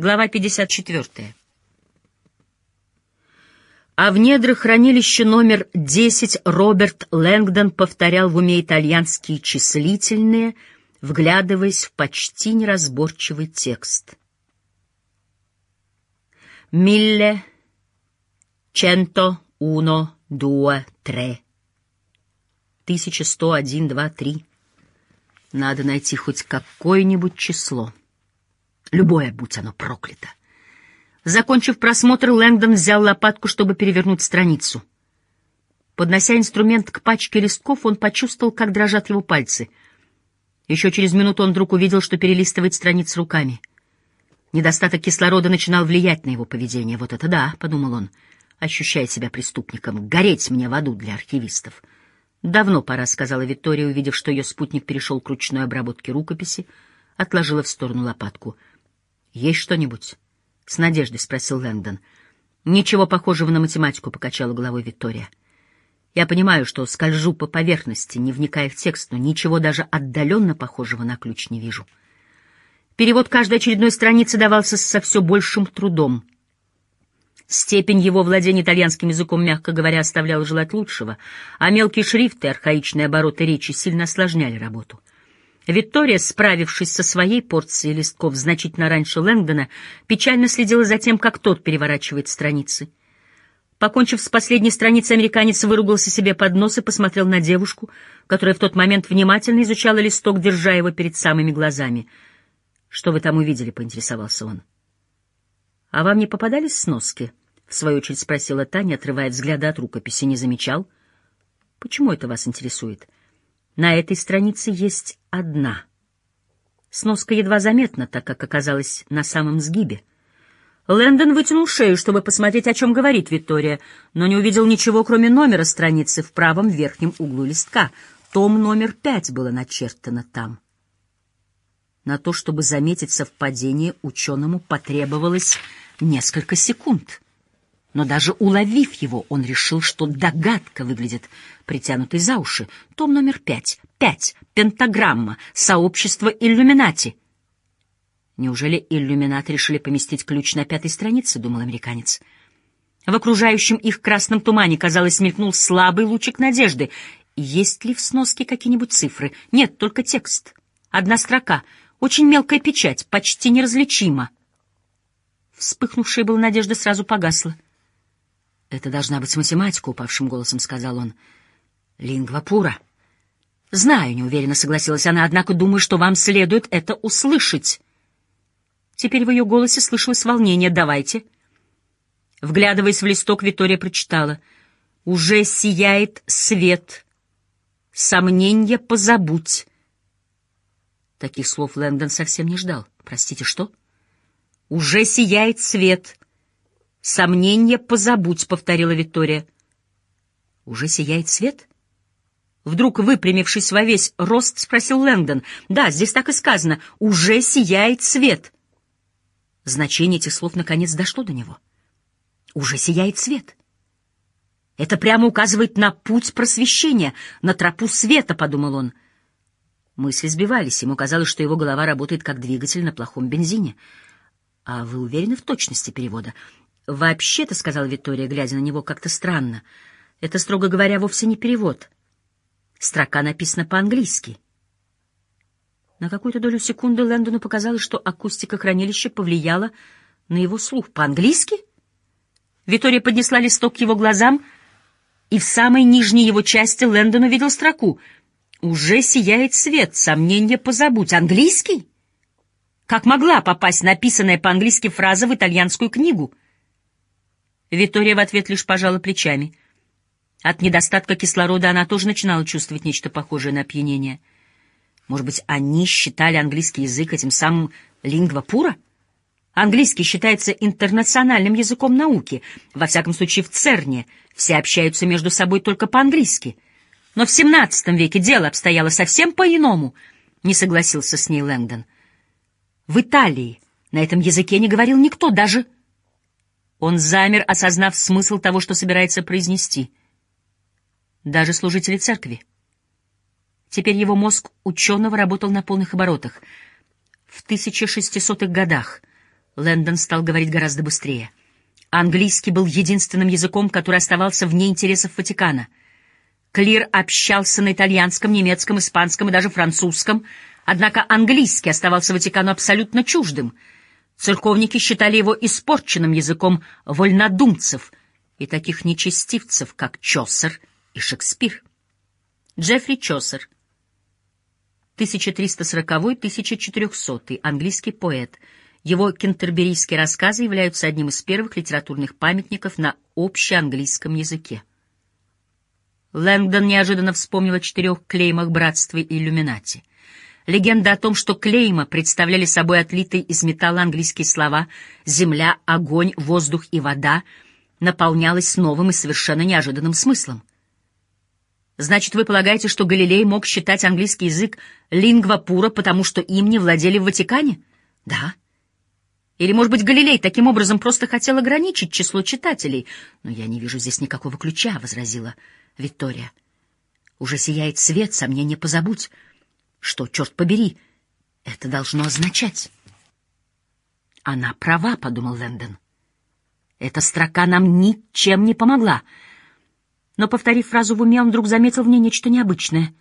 Глава 54. А в недрах хранилища номер 10 Роберт Лэнгдон повторял в уме итальянские числительные, вглядываясь в почти неразборчивый текст. «Милле, ченто, уно, дуа, тре». «Тысяча сто один, два, три». Надо найти хоть какое-нибудь число. Любое, будь оно проклято. Закончив просмотр, Лэнгдон взял лопатку, чтобы перевернуть страницу. Поднося инструмент к пачке листков, он почувствовал, как дрожат его пальцы. Еще через минуту он вдруг увидел, что перелистывает страницы руками. Недостаток кислорода начинал влиять на его поведение. «Вот это да», — подумал он, ощущая себя преступником. «Гореть мне в аду для архивистов». «Давно пора», — сказала Виктория, увидев, что ее спутник перешел к ручной обработке рукописи, отложила в сторону лопатку. «Есть что-нибудь?» — с надеждой спросил Лэндон. «Ничего похожего на математику», — покачала головой Виктория. «Я понимаю, что скольжу по поверхности, не вникая в текст, но ничего даже отдаленно похожего на ключ не вижу». Перевод каждой очередной страницы давался со все большим трудом. Степень его владения итальянским языком, мягко говоря, оставляла желать лучшего, а мелкие шрифты архаичные обороты речи сильно осложняли работу. Виктория, справившись со своей порцией листков значительно раньше Лэнгдона, печально следила за тем, как тот переворачивает страницы. Покончив с последней страницей, американец выругался себе под нос и посмотрел на девушку, которая в тот момент внимательно изучала листок, держа его перед самыми глазами. «Что вы там увидели?» — поинтересовался он. «А вам не попадались сноски?» — в свою очередь спросила Таня, отрывая взгляды от рукописи. «Не замечал?» «Почему это вас интересует?» «На этой странице есть одна». Сноска едва заметна, так как оказалась на самом сгибе. Лэндон вытянул шею, чтобы посмотреть, о чем говорит Виктория, но не увидел ничего, кроме номера страницы в правом верхнем углу листка. Том номер пять было начертано там. На то, чтобы заметить совпадение, ученому потребовалось несколько секунд. Но даже уловив его, он решил, что догадка выглядит притянутой за уши. Том номер пять. Пять. Пентаграмма. Сообщество иллюминати. Неужели иллюминаты решили поместить ключ на пятой странице, думал американец. В окружающем их красном тумане, казалось, мелькнул слабый лучик надежды. Есть ли в сноске какие-нибудь цифры? Нет, только текст. Одна строка — очень мелкая печать, почти неразличима. Вспыхнувшая была надежда сразу погасла. «Это должна быть математика», — упавшим голосом сказал он. «Лингва пура». «Знаю», — неуверенно согласилась она, «однако думаю, что вам следует это услышать». Теперь в ее голосе слышалось волнение. «Давайте». Вглядываясь в листок, Витория прочитала. «Уже сияет свет. Сомнения позабудь. Таких слов Лэндон совсем не ждал. Простите, что? Уже сияет свет. Сомнения позабудь, повторила Виктория. Уже сияет свет? Вдруг, выпрямившись во весь рост, спросил Лэндон. Да, здесь так и сказано. Уже сияет свет. Значение этих слов наконец дошло до него. Уже сияет свет. Это прямо указывает на путь просвещения, на тропу света, подумал он. — Мысли сбивались, ему казалось, что его голова работает как двигатель на плохом бензине. «А вы уверены в точности перевода?» «Вообще-то», — сказала Виктория, глядя на него как-то странно, — «это, строго говоря, вовсе не перевод. Строка написана по-английски». На какую-то долю секунды Лэндону показалось, что акустика хранилища повлияла на его слух. «По-английски?» Виктория поднесла листок к его глазам, и в самой нижней его части Лэндон увидел строку — уже сияет свет, сомнения позабудь. Английский? Как могла попасть написанная по-английски фраза в итальянскую книгу? Витория в ответ лишь пожала плечами. От недостатка кислорода она тоже начинала чувствовать нечто похожее на опьянение. Может быть, они считали английский язык этим самым лингва пура? Английский считается интернациональным языком науки. Во всяком случае, в ЦЕРНе все общаются между собой только по-английски — но в XVII веке дело обстояло совсем по-иному, — не согласился с ней Лэнгдон. В Италии на этом языке не говорил никто, даже... Он замер, осознав смысл того, что собирается произнести. Даже служители церкви. Теперь его мозг ученого работал на полных оборотах. В 1600-х годах Лэндон стал говорить гораздо быстрее. Английский был единственным языком, который оставался вне интересов Ватикана. Клир общался на итальянском, немецком, испанском и даже французском, однако английский оставался Ватикану абсолютно чуждым. Церковники считали его испорченным языком вольнодумцев и таких нечестивцев, как Чосер и Шекспир. Джеффри Чосер, 1340-1400, английский поэт. Его кентерберийские рассказы являются одним из первых литературных памятников на общеанглийском языке. Лэнгдон неожиданно вспомнил о четырех клеймах братства иллюминати. Легенда о том, что клейма представляли собой отлитые из металла английские слова «земля», «огонь», «воздух» и «вода», наполнялась новым и совершенно неожиданным смыслом. Значит, вы полагаете, что Галилей мог считать английский язык лингва пура, потому что им не владели в Ватикане? Да. Или, может быть, Галилей таким образом просто хотел ограничить число читателей? Но я не вижу здесь никакого ключа, — возразила Виктория. Уже сияет свет, сомнения позабудь. Что, черт побери, это должно означать? Она права, — подумал Лэндон. Эта строка нам ничем не помогла — но, повторив фразу в уме, он вдруг заметил в ней нечто необычное.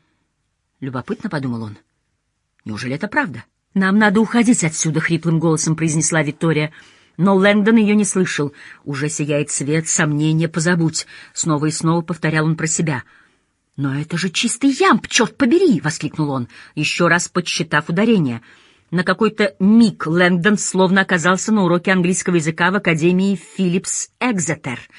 Любопытно, — подумал он. Неужели это правда? «Нам надо уходить отсюда», — хриплым голосом произнесла Виктория. Но Лэнгдон ее не слышал. «Уже сияет свет, сомнения позабудь», — снова и снова повторял он про себя. «Но это же чистый ямб, черт побери!» — воскликнул он, еще раз подсчитав ударение. На какой-то миг Лэнгдон словно оказался на уроке английского языка в Академии Филлипс Экзетер —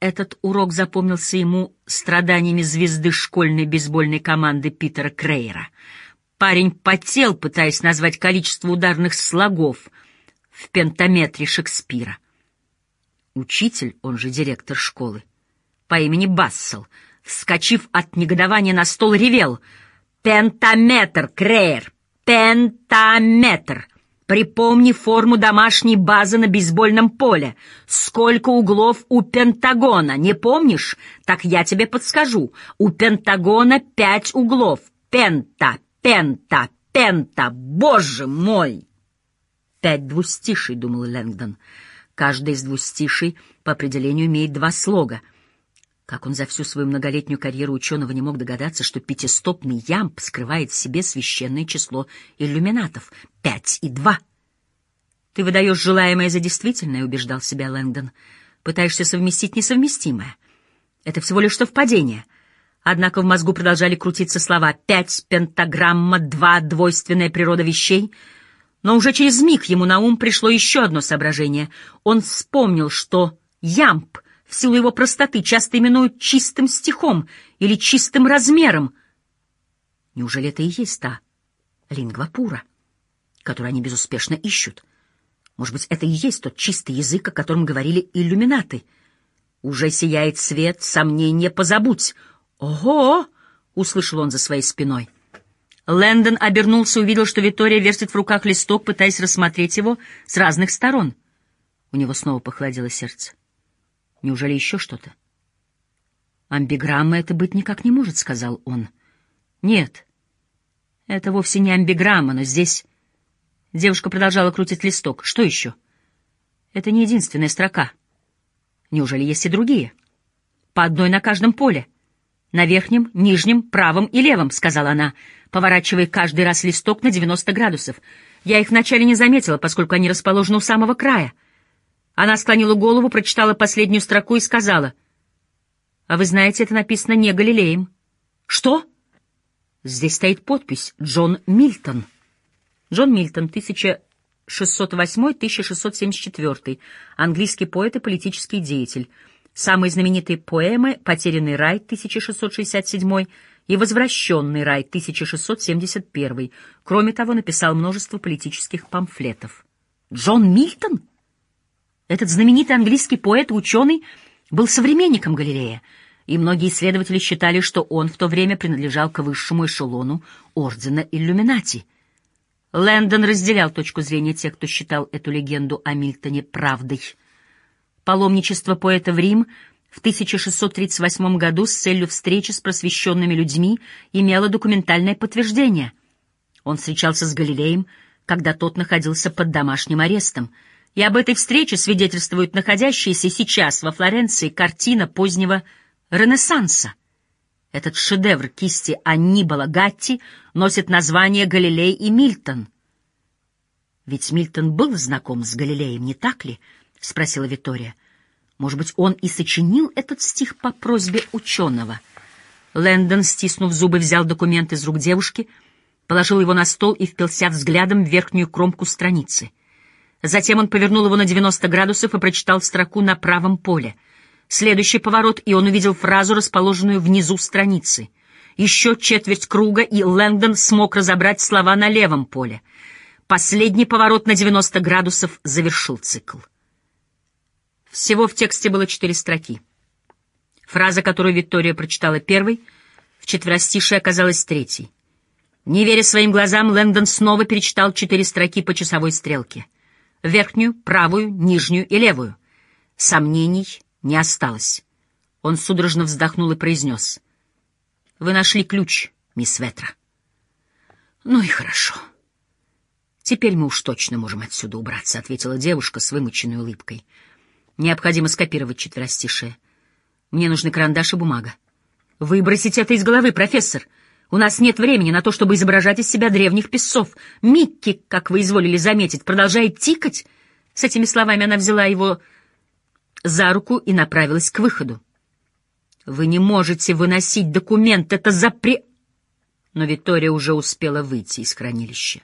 этот урок запомнился ему страданиями звезды школьной бейсбольной команды Питера Крейера. Парень потел, пытаясь назвать количество ударных слогов в пентаметре Шекспира. Учитель, он же директор школы, по имени Бассел, вскочив от негодования на стол, ревел «Пентаметр, Крейер! Пентаметр!» Припомни форму домашней базы на бейсбольном поле. Сколько углов у Пентагона, не помнишь? Так я тебе подскажу. У Пентагона пять углов. Пента, пента, пента. Боже мой! Пять двустишей, — думал Лэнгдон. Каждый из двустишей по определению имеет два слога. Как он за всю свою многолетнюю карьеру ученого не мог догадаться, что пятистопный ямб скрывает в себе священное число иллюминатов — пять и два. «Ты выдаешь желаемое за действительное», — убеждал себя Лэнгдон. «Пытаешься совместить несовместимое. Это всего лишь совпадение». Однако в мозгу продолжали крутиться слова «пять», «пентаграмма», «два», «двойственная природа вещей». Но уже через миг ему на ум пришло еще одно соображение. Он вспомнил, что ямб, в силу его простоты, часто именуют чистым стихом или чистым размером. Неужели это и есть та лингва которую они безуспешно ищут? Может быть, это и есть тот чистый язык, о котором говорили иллюминаты. Уже сияет свет, сомнения позабудь. Ого! услышал он за своей спиной. Лэндон обернулся и увидел, что Виктория вертит в руках листок, пытаясь рассмотреть его с разных сторон. У него снова похолодело сердце. Неужели еще что-то? «Амбиграмма это быть никак не может», — сказал он. «Нет, это вовсе не амбиграмма, но здесь Девушка продолжала крутить листок. Что еще? Это не единственная строка. Неужели есть и другие? По одной на каждом поле. На верхнем, нижнем, правом и левом, сказала она, поворачивая каждый раз листок на 90 градусов. Я их вначале не заметила, поскольку они расположены у самого края. Она склонила голову, прочитала последнюю строку и сказала. «А вы знаете, это написано не Галилеем». «Что?» Здесь стоит подпись «Джон Мильтон». Джон Мильтон, 1608-1674, английский поэт и политический деятель. Самые знаменитые поэмы «Потерянный рай» 1667 и «Возвращенный рай» 1671. Кроме того, написал множество политических памфлетов. Джон Мильтон? Этот знаменитый английский поэт и ученый был современником Галилея, и многие исследователи считали, что он в то время принадлежал к высшему эшелону ордена Иллюминати — Лэндон разделял точку зрения тех, кто считал эту легенду о Мильтоне правдой. Паломничество поэта в Рим в 1638 году с целью встречи с просвещенными людьми имело документальное подтверждение. Он встречался с Галилеем, когда тот находился под домашним арестом, и об этой встрече свидетельствует находящаяся сейчас во Флоренции картина позднего Ренессанса. Этот шедевр кисти Аннибала Гатти носит название «Галилей и Мильтон». «Ведь Мильтон был знаком с Галилеем, не так ли?» — спросила Витория. «Может быть, он и сочинил этот стих по просьбе ученого?» Лэндон, стиснув зубы, взял документ из рук девушки, положил его на стол и впился взглядом в верхнюю кромку страницы. Затем он повернул его на 90 градусов и прочитал строку на правом поле. Следующий поворот, и он увидел фразу, расположенную внизу страницы. Еще четверть круга, и Лэндон смог разобрать слова на левом поле. Последний поворот на 90 градусов завершил цикл. Всего в тексте было четыре строки. Фраза, которую Виктория прочитала первой, в четверостишей оказалась третьей. Не веря своим глазам, Лэндон снова перечитал четыре строки по часовой стрелке. Верхнюю, правую, нижнюю и левую. Сомнений не осталось. Он судорожно вздохнул и произнес. «Вы нашли ключ, мисс Ветра». «Ну и хорошо». «Теперь мы уж точно можем отсюда убраться», — ответила девушка с вымученной улыбкой. «Необходимо скопировать четверостишие. Мне нужны карандаш и бумага». «Выбросить это из головы, профессор. У нас нет времени на то, чтобы изображать из себя древних песцов. Микки, как вы изволили заметить, продолжает тикать». С этими словами она взяла его за руку и направилась к выходу. «Вы не можете выносить документ, это запре...» Но Виктория уже успела выйти из хранилища.